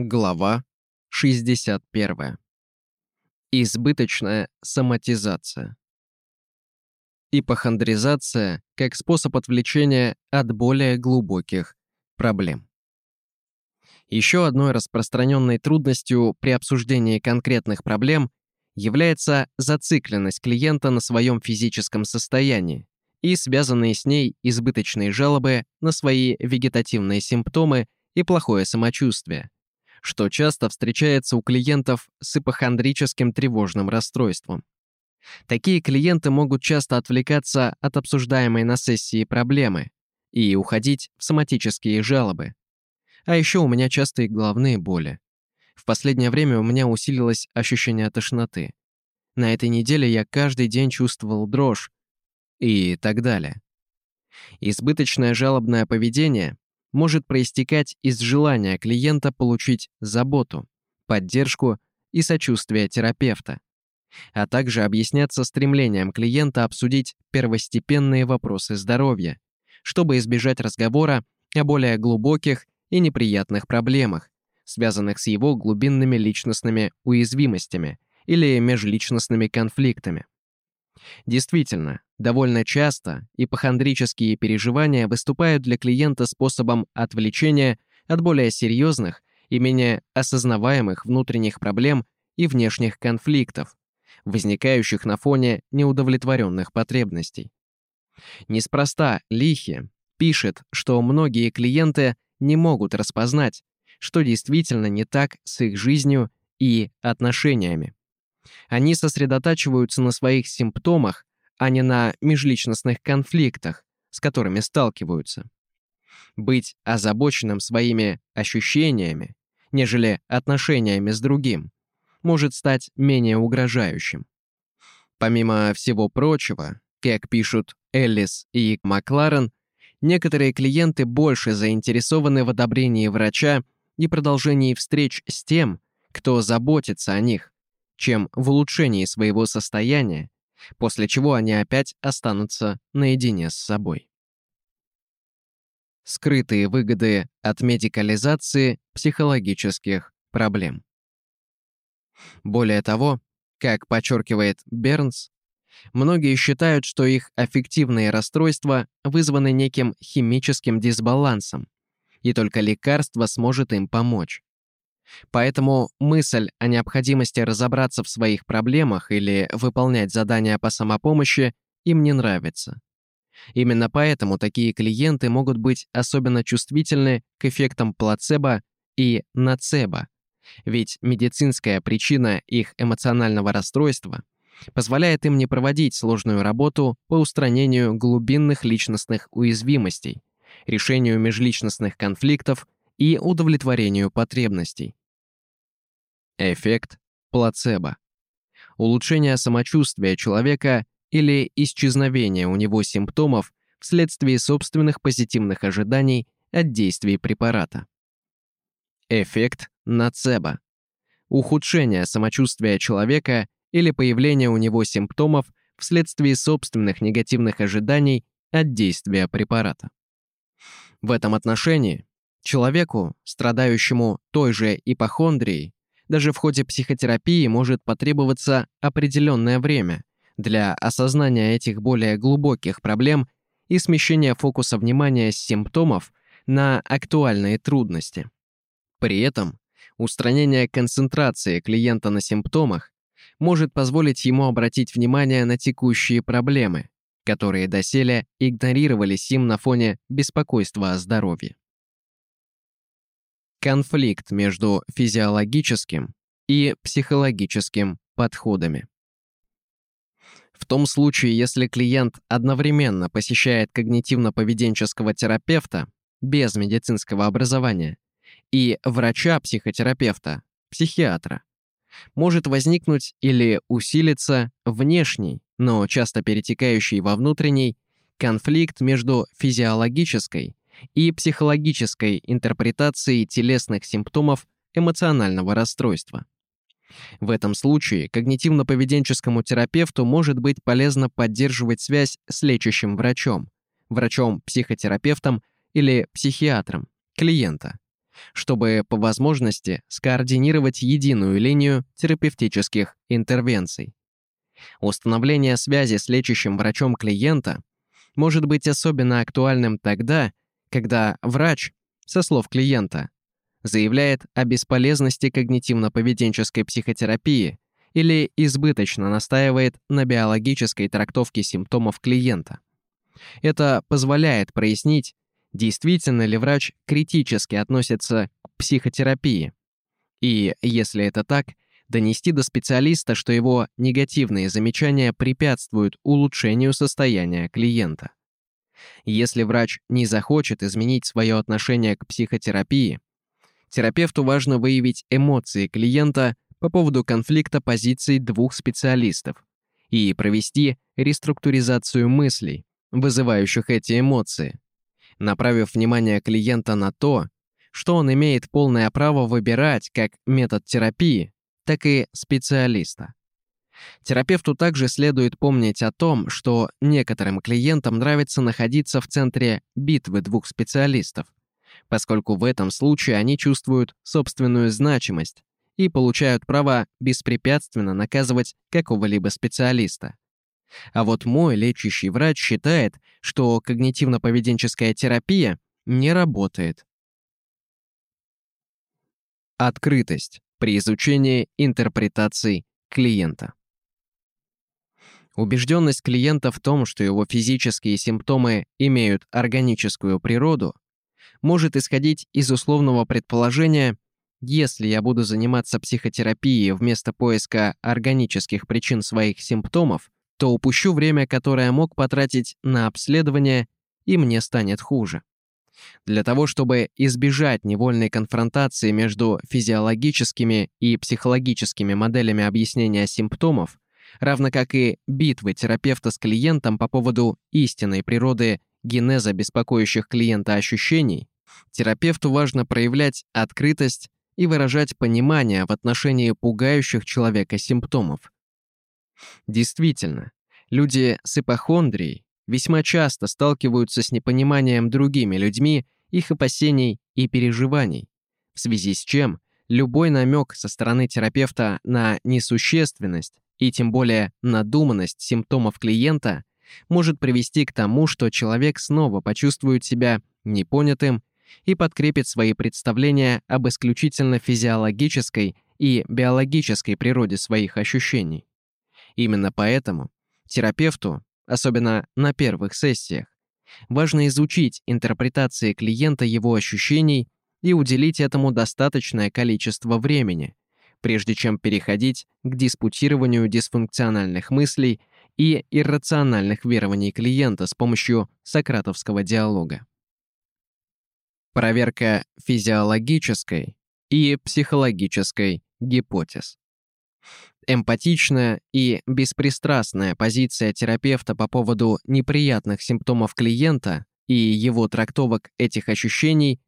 Глава 61. Избыточная соматизация. Ипохондризация как способ отвлечения от более глубоких проблем. Еще одной распространенной трудностью при обсуждении конкретных проблем является зацикленность клиента на своем физическом состоянии и связанные с ней избыточные жалобы на свои вегетативные симптомы и плохое самочувствие – что часто встречается у клиентов с ипохондрическим тревожным расстройством. Такие клиенты могут часто отвлекаться от обсуждаемой на сессии проблемы и уходить в соматические жалобы. А еще у меня частые головные боли. В последнее время у меня усилилось ощущение тошноты. На этой неделе я каждый день чувствовал дрожь и так далее. Избыточное жалобное поведение может проистекать из желания клиента получить заботу, поддержку и сочувствие терапевта, а также объясняться стремлением клиента обсудить первостепенные вопросы здоровья, чтобы избежать разговора о более глубоких и неприятных проблемах, связанных с его глубинными личностными уязвимостями или межличностными конфликтами. Действительно, довольно часто ипохондрические переживания выступают для клиента способом отвлечения от более серьезных и менее осознаваемых внутренних проблем и внешних конфликтов, возникающих на фоне неудовлетворенных потребностей. Неспроста Лихи пишет, что многие клиенты не могут распознать, что действительно не так с их жизнью и отношениями. Они сосредотачиваются на своих симптомах, а не на межличностных конфликтах, с которыми сталкиваются. Быть озабоченным своими ощущениями, нежели отношениями с другим, может стать менее угрожающим. Помимо всего прочего, как пишут Эллис и Макларен, некоторые клиенты больше заинтересованы в одобрении врача и продолжении встреч с тем, кто заботится о них, чем в улучшении своего состояния, после чего они опять останутся наедине с собой. Скрытые выгоды от медикализации психологических проблем. Более того, как подчеркивает Бернс, многие считают, что их аффективные расстройства вызваны неким химическим дисбалансом, и только лекарство сможет им помочь. Поэтому мысль о необходимости разобраться в своих проблемах или выполнять задания по самопомощи им не нравится. Именно поэтому такие клиенты могут быть особенно чувствительны к эффектам плацебо и нацебо, ведь медицинская причина их эмоционального расстройства позволяет им не проводить сложную работу по устранению глубинных личностных уязвимостей, решению межличностных конфликтов и удовлетворению потребностей. Эффект плацебо. Улучшение самочувствия человека или исчезновение у него симптомов вследствие собственных позитивных ожиданий от действий препарата. Эффект нацебо. Ухудшение самочувствия человека или появление у него симптомов вследствие собственных негативных ожиданий от действия препарата. В этом отношении человеку, страдающему той же ипохондрией, даже в ходе психотерапии может потребоваться определенное время для осознания этих более глубоких проблем и смещения фокуса внимания с симптомов на актуальные трудности. При этом устранение концентрации клиента на симптомах может позволить ему обратить внимание на текущие проблемы, которые доселе игнорировались им на фоне беспокойства о здоровье конфликт между физиологическим и психологическим подходами. В том случае, если клиент одновременно посещает когнитивно-поведенческого терапевта без медицинского образования и врача-психотерапевта, психиатра, может возникнуть или усилиться внешний, но часто перетекающий во внутренний, конфликт между физиологической и психологической интерпретацией телесных симптомов эмоционального расстройства. В этом случае когнитивно-поведенческому терапевту может быть полезно поддерживать связь с лечащим врачом, врачом-психотерапевтом или психиатром, клиента, чтобы по возможности скоординировать единую линию терапевтических интервенций. Установление связи с лечащим врачом клиента может быть особенно актуальным тогда, когда врач, со слов клиента, заявляет о бесполезности когнитивно-поведенческой психотерапии или избыточно настаивает на биологической трактовке симптомов клиента. Это позволяет прояснить, действительно ли врач критически относится к психотерапии. И, если это так, донести до специалиста, что его негативные замечания препятствуют улучшению состояния клиента. Если врач не захочет изменить свое отношение к психотерапии, терапевту важно выявить эмоции клиента по поводу конфликта позиций двух специалистов и провести реструктуризацию мыслей, вызывающих эти эмоции, направив внимание клиента на то, что он имеет полное право выбирать как метод терапии, так и специалиста. Терапевту также следует помнить о том, что некоторым клиентам нравится находиться в центре битвы двух специалистов, поскольку в этом случае они чувствуют собственную значимость и получают право беспрепятственно наказывать какого-либо специалиста. А вот мой лечащий врач считает, что когнитивно-поведенческая терапия не работает. Открытость при изучении интерпретаций клиента. Убежденность клиента в том, что его физические симптомы имеют органическую природу, может исходить из условного предположения, если я буду заниматься психотерапией вместо поиска органических причин своих симптомов, то упущу время, которое мог потратить на обследование, и мне станет хуже. Для того, чтобы избежать невольной конфронтации между физиологическими и психологическими моделями объяснения симптомов, равно как и битвы терапевта с клиентом по поводу истинной природы генеза беспокоящих клиента ощущений, терапевту важно проявлять открытость и выражать понимание в отношении пугающих человека симптомов. Действительно, люди с ипохондрией весьма часто сталкиваются с непониманием другими людьми их опасений и переживаний, в связи с чем любой намек со стороны терапевта на несущественность и тем более надуманность симптомов клиента может привести к тому, что человек снова почувствует себя непонятым и подкрепит свои представления об исключительно физиологической и биологической природе своих ощущений. Именно поэтому терапевту, особенно на первых сессиях, важно изучить интерпретации клиента его ощущений и уделить этому достаточное количество времени, прежде чем переходить к диспутированию дисфункциональных мыслей и иррациональных верований клиента с помощью сократовского диалога. Проверка физиологической и психологической гипотез. Эмпатичная и беспристрастная позиция терапевта по поводу неприятных симптомов клиента и его трактовок этих ощущений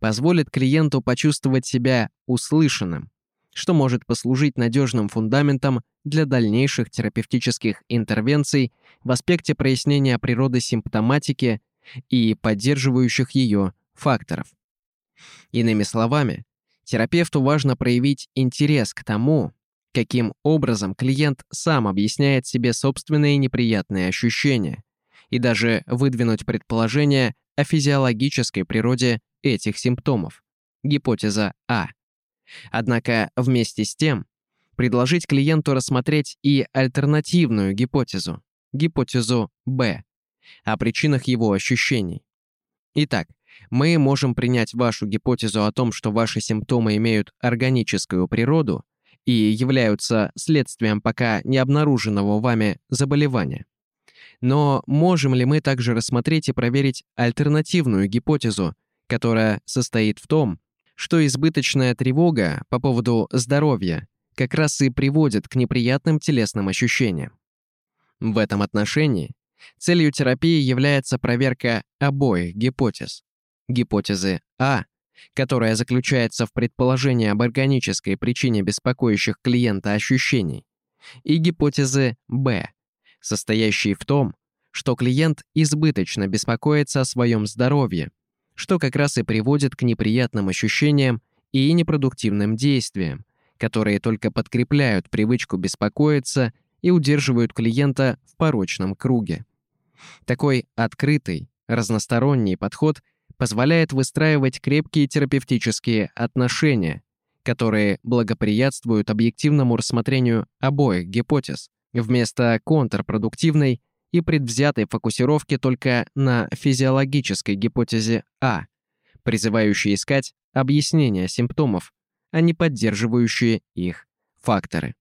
позволит клиенту почувствовать себя услышанным, что может послужить надежным фундаментом для дальнейших терапевтических интервенций в аспекте прояснения природы симптоматики и поддерживающих ее факторов. Иными словами, терапевту важно проявить интерес к тому, каким образом клиент сам объясняет себе собственные неприятные ощущения, и даже выдвинуть предположение о физиологической природе этих симптомов. Гипотеза А. Однако вместе с тем предложить клиенту рассмотреть и альтернативную гипотезу, гипотезу Б, о причинах его ощущений. Итак, мы можем принять вашу гипотезу о том, что ваши симптомы имеют органическую природу и являются следствием пока не обнаруженного вами заболевания. Но можем ли мы также рассмотреть и проверить альтернативную гипотезу, которая состоит в том, что избыточная тревога по поводу здоровья как раз и приводит к неприятным телесным ощущениям? В этом отношении целью терапии является проверка обоих гипотез. Гипотезы А – которая заключается в предположении об органической причине беспокоящих клиента ощущений, и гипотезы Б, состоящей в том, что клиент избыточно беспокоится о своем здоровье, что как раз и приводит к неприятным ощущениям и непродуктивным действиям, которые только подкрепляют привычку беспокоиться и удерживают клиента в порочном круге. Такой открытый, разносторонний подход позволяет выстраивать крепкие терапевтические отношения, которые благоприятствуют объективному рассмотрению обоих гипотез, вместо контрпродуктивной и предвзятой фокусировки только на физиологической гипотезе А, призывающей искать объяснение симптомов, а не поддерживающие их факторы.